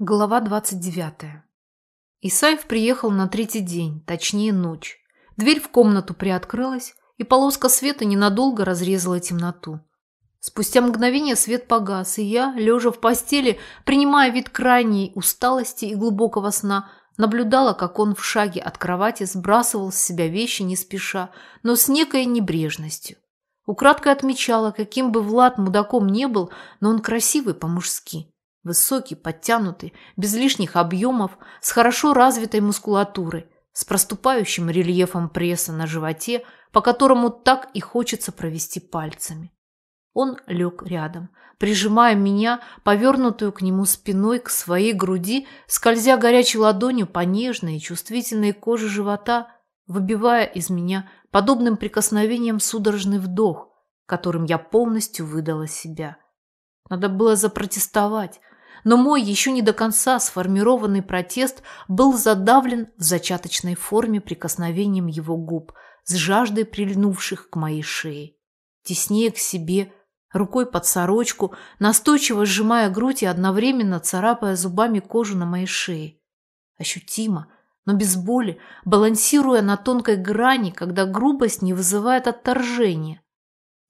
Глава 29. Исаев приехал на третий день, точнее ночь. Дверь в комнату приоткрылась, и полоска света ненадолго разрезала темноту. Спустя мгновение свет погас, и я, лежа в постели, принимая вид крайней усталости и глубокого сна, наблюдала, как он в шаге от кровати сбрасывал с себя вещи не спеша, но с некой небрежностью. Украдкой отмечала, каким бы Влад мудаком не был, но он красивый по-мужски. Высокий, подтянутый, без лишних объемов, с хорошо развитой мускулатурой, с проступающим рельефом пресса на животе, по которому так и хочется провести пальцами. Он лег рядом, прижимая меня, повернутую к нему спиной к своей груди, скользя горячей ладонью по нежной и чувствительной коже живота, выбивая из меня подобным прикосновением судорожный вдох, которым я полностью выдала себя. Надо было запротестовать, но мой еще не до конца сформированный протест был задавлен в зачаточной форме прикосновением его губ с жаждой прильнувших к моей шее. Теснее к себе, рукой под сорочку, настойчиво сжимая грудь и одновременно царапая зубами кожу на моей шее. Ощутимо, но без боли, балансируя на тонкой грани, когда грубость не вызывает отторжения.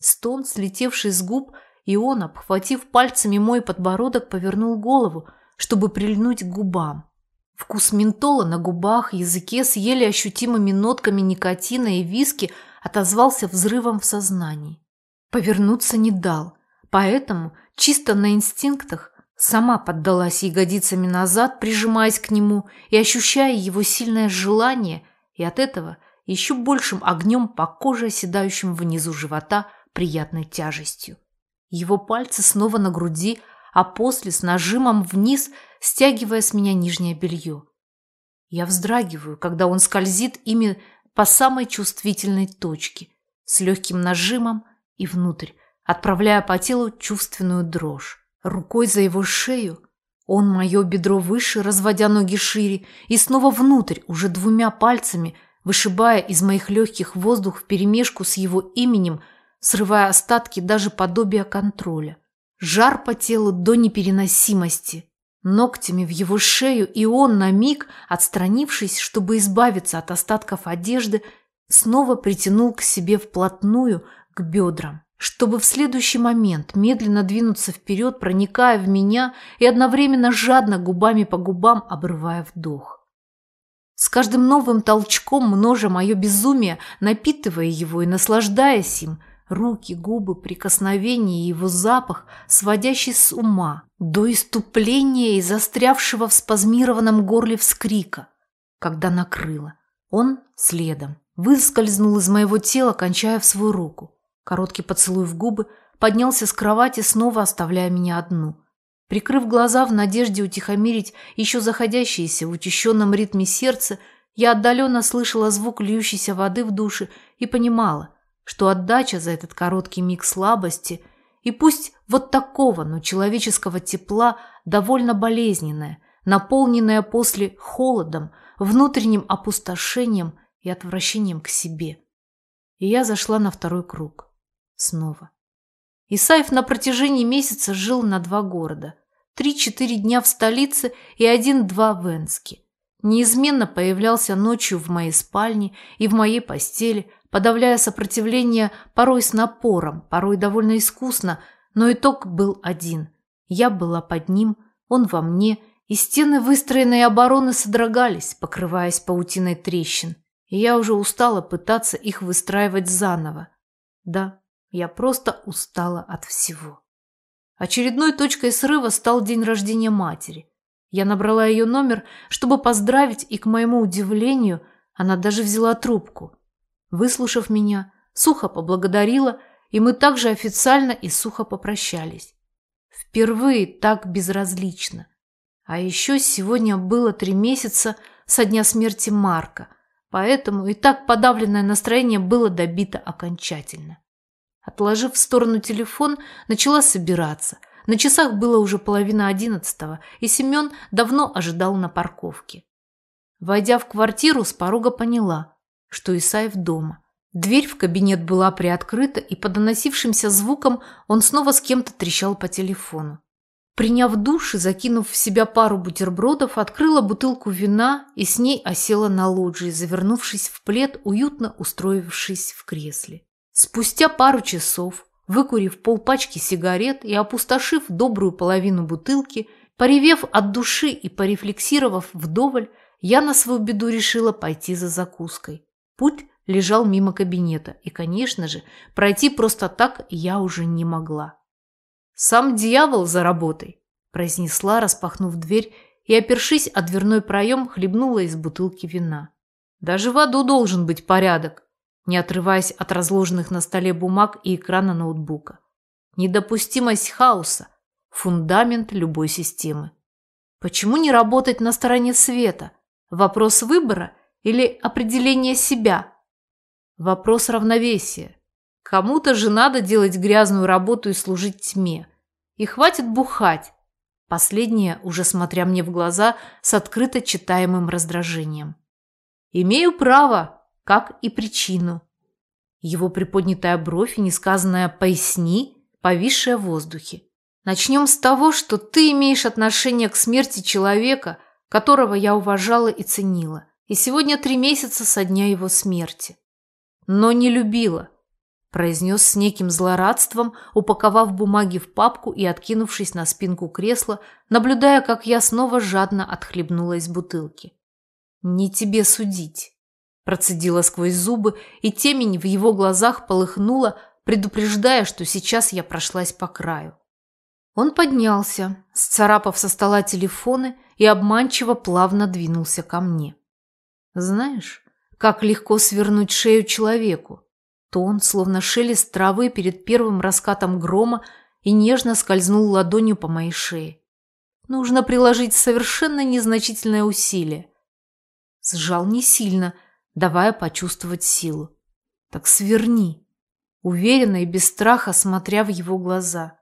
Стон, слетевший с губ, и он, обхватив пальцами мой подбородок, повернул голову, чтобы прильнуть к губам. Вкус ментола на губах, языке с еле ощутимыми нотками никотина и виски отозвался взрывом в сознании. Повернуться не дал, поэтому, чисто на инстинктах, сама поддалась ягодицами назад, прижимаясь к нему и ощущая его сильное желание, и от этого еще большим огнем по коже, оседающим внизу живота, приятной тяжестью. Его пальцы снова на груди, а после с нажимом вниз, стягивая с меня нижнее белье. Я вздрагиваю, когда он скользит ими по самой чувствительной точке, с легким нажимом и внутрь, отправляя по телу чувственную дрожь. Рукой за его шею он мое бедро выше, разводя ноги шире, и снова внутрь, уже двумя пальцами, вышибая из моих легких воздух вперемешку с его именем – срывая остатки даже подобия контроля. Жар по телу до непереносимости. Ногтями в его шею, и он на миг, отстранившись, чтобы избавиться от остатков одежды, снова притянул к себе вплотную к бедрам, чтобы в следующий момент медленно двинуться вперед, проникая в меня и одновременно жадно губами по губам обрывая вдох. С каждым новым толчком множа мое безумие, напитывая его и наслаждаясь им, Руки, губы, прикосновения его запах, сводящий с ума, до иступления и застрявшего в спазмированном горле вскрика, когда накрыло. Он следом. Выскользнул из моего тела, кончая в свою руку. Короткий поцелуй в губы, поднялся с кровати, снова оставляя меня одну. Прикрыв глаза в надежде утихомирить еще заходящееся в учащенном ритме сердце, я отдаленно слышала звук льющейся воды в душе и понимала – что отдача за этот короткий миг слабости и пусть вот такого, но человеческого тепла довольно болезненная, наполненная после холодом, внутренним опустошением и отвращением к себе. И я зашла на второй круг. Снова. Исаев на протяжении месяца жил на два города. Три-четыре дня в столице и один-два в Энске. Неизменно появлялся ночью в моей спальне и в моей постели, подавляя сопротивление порой с напором, порой довольно искусно, но итог был один. Я была под ним, он во мне, и стены выстроенной обороны содрогались, покрываясь паутиной трещин, и я уже устала пытаться их выстраивать заново. Да, я просто устала от всего. Очередной точкой срыва стал день рождения матери. Я набрала ее номер, чтобы поздравить, и, к моему удивлению, она даже взяла трубку – Выслушав меня, сухо поблагодарила, и мы также официально и сухо попрощались. Впервые так безразлично. А еще сегодня было три месяца со дня смерти Марка, поэтому и так подавленное настроение было добито окончательно. Отложив в сторону телефон, начала собираться. На часах было уже половина одиннадцатого, и Семен давно ожидал на парковке. Войдя в квартиру, с порога поняла – что Исаев дома. Дверь в кабинет была приоткрыта, и по доносившимся звукам он снова с кем-то трещал по телефону. Приняв душ и закинув в себя пару бутербродов, открыла бутылку вина и с ней осела на лоджии, завернувшись в плед, уютно устроившись в кресле. Спустя пару часов, выкурив полпачки сигарет и опустошив добрую половину бутылки, поревев от души и порефлексировав вдоволь, я на свою беду решила пойти за закуской. Путь лежал мимо кабинета, и, конечно же, пройти просто так я уже не могла. «Сам дьявол за работой», – произнесла, распахнув дверь и, опершись о дверной проем, хлебнула из бутылки вина. «Даже в аду должен быть порядок», не отрываясь от разложенных на столе бумаг и экрана ноутбука. Недопустимость хаоса – фундамент любой системы. Почему не работать на стороне света? Вопрос выбора или определения себя? Вопрос равновесия. Кому-то же надо делать грязную работу и служить тьме. И хватит бухать. Последнее, уже смотря мне в глаза, с открыто читаемым раздражением. Имею право, как и причину. Его приподнятая бровь и несказанная «поясни», повисшая в воздухе. Начнем с того, что ты имеешь отношение к смерти человека, которого я уважала и ценила. И сегодня три месяца со дня его смерти. Но не любила произнес с неким злорадством, упаковав бумаги в папку и откинувшись на спинку кресла, наблюдая, как я снова жадно отхлебнула из бутылки. «Не тебе судить», – процедила сквозь зубы, и темень в его глазах полыхнула, предупреждая, что сейчас я прошлась по краю. Он поднялся, сцарапав со стола телефоны и обманчиво плавно двинулся ко мне. «Знаешь, как легко свернуть шею человеку», Тон, словно шелест травы перед первым раскатом грома, и нежно скользнул ладонью по моей шее. Нужно приложить совершенно незначительное усилие. Сжал не сильно, давая почувствовать силу. Так сверни, уверенно и без страха, смотря в его глаза.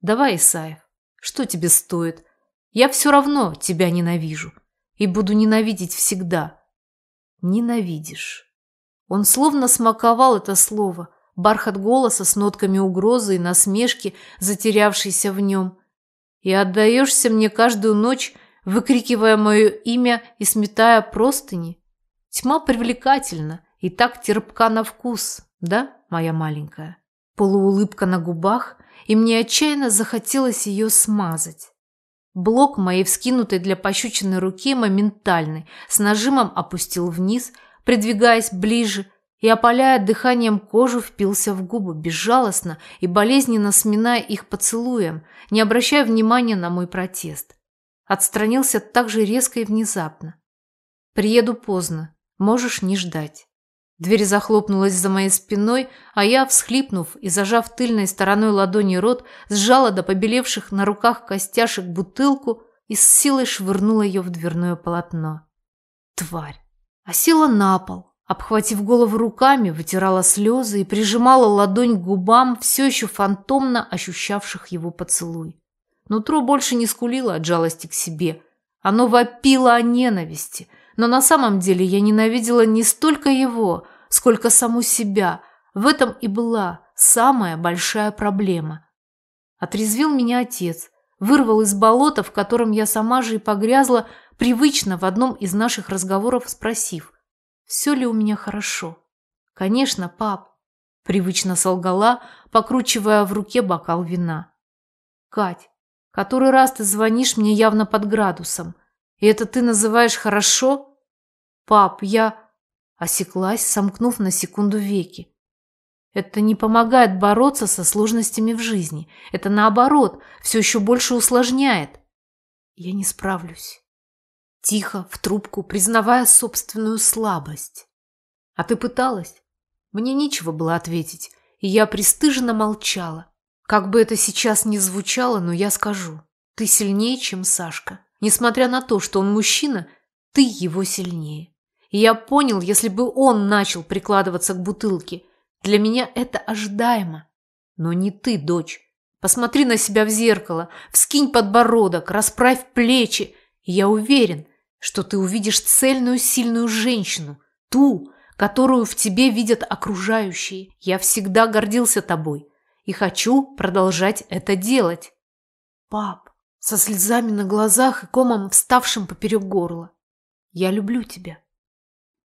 Давай, Исаев, что тебе стоит? Я все равно тебя ненавижу и буду ненавидеть всегда. Ненавидишь. Он словно смаковал это слово, бархат голоса с нотками угрозы и насмешки, затерявшейся в нем. И отдаешься мне каждую ночь, выкрикивая мое имя и сметая простыни. Тьма привлекательна и так терпка на вкус, да, моя маленькая? Полуулыбка на губах, и мне отчаянно захотелось ее смазать. Блок моей вскинутой для пощечины руки моментальный, с нажимом опустил вниз – придвигаясь ближе и, опаляя дыханием кожу, впился в губы, безжалостно и болезненно сминая их поцелуем, не обращая внимания на мой протест. Отстранился так же резко и внезапно. «Приеду поздно, можешь не ждать». Дверь захлопнулась за моей спиной, а я, всхлипнув и зажав тыльной стороной ладони рот, сжала до побелевших на руках костяшек бутылку и с силой швырнула ее в дверное полотно. Тварь! а села на пол, обхватив голову руками, вытирала слезы и прижимала ладонь к губам, все еще фантомно ощущавших его поцелуй. Нутро больше не скулило от жалости к себе. Оно вопило о ненависти, но на самом деле я ненавидела не столько его, сколько саму себя. В этом и была самая большая проблема. Отрезвил меня отец, вырвал из болота, в котором я сама же и погрязла, привычно в одном из наших разговоров спросив, все ли у меня хорошо. «Конечно, пап», – привычно солгала, покручивая в руке бокал вина. «Кать, который раз ты звонишь мне явно под градусом, и это ты называешь хорошо?» «Пап, я...» – осеклась, сомкнув на секунду веки. Это не помогает бороться со сложностями в жизни. Это наоборот, все еще больше усложняет. Я не справлюсь. Тихо, в трубку, признавая собственную слабость. «А ты пыталась?» Мне нечего было ответить, и я пристыженно молчала. Как бы это сейчас ни звучало, но я скажу. Ты сильнее, чем Сашка. Несмотря на то, что он мужчина, ты его сильнее. И я понял, если бы он начал прикладываться к бутылке, для меня это ожидаемо. Но не ты, дочь. Посмотри на себя в зеркало, вскинь подбородок, расправь плечи, и я уверен, что ты увидишь цельную сильную женщину, ту, которую в тебе видят окружающие. Я всегда гордился тобой и хочу продолжать это делать. Пап, со слезами на глазах и комом, вставшим поперек горла. Я люблю тебя.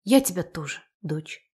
Я тебя тоже, дочь.